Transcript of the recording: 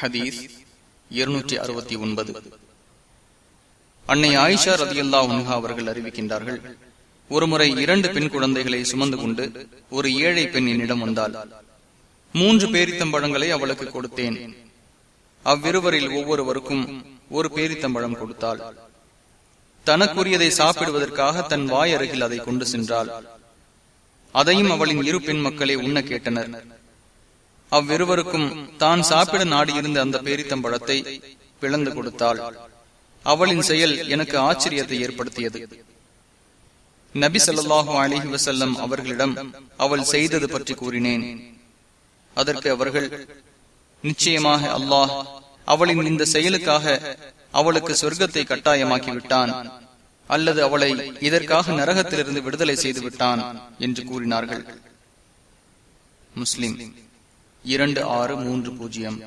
ஹதீஸ் இருநூற்றி அறுபத்தி ஒன்பது. அன்னை ஆயிஷா ரதியுல்லா உன்ஹா அவர்கள் அறிவிக்கின்றார்கள் ஒருமுறை இரண்டு பெண் குழந்தைகளை சுமந்து கொண்டு ஒரு ஏழை பெண் என்னிடம் வந்தால் மூன்று பேரித்தம்பழங்களை அவளுக்கு கொடுத்தேன். அவ்விருவரில் ஒவ்வொருவருக்கும் ஒரு பேரித்தம்பழம் கொடுத்தாள். தனக்குரியதை சாப்பிடுவதற்காக தன் வாய் அருகில் அதை கொண்டு சென்றாள். அதையும் அவளின் இரு பெண் மக்களை உண்ண கேட்டனர். அவ்விருவருக்கும் தான் சாப்பிட நாடியிருந்த அந்த பேரித்தம்பழத்தை பிளந்து கொடுத்தாள். அவளின் செயல் எனக்கு ஆச்சரியத்தை ஏற்படுத்தியது. நபி சொல்லாஹு அலிஹி வசல்லம் அவர்களிடம் அவள் செய்தது பற்றி கூறினேன். அதற்கு அவர்கள் நிச்சயமாக அல்லாஹ் அவளின் இந்த செயலுக்காக அவளுக்கு சொர்க்கத்தை கட்டாயமாக்கி விட்டான் அல்லது அவளை இதற்காக நரகத்திலிருந்து விடுதலை செய்து விட்டான் என்று கூறினார்கள். முஸ்லிம் இரண்டு ஆறு மூன்று பூஜ்ஜியம்.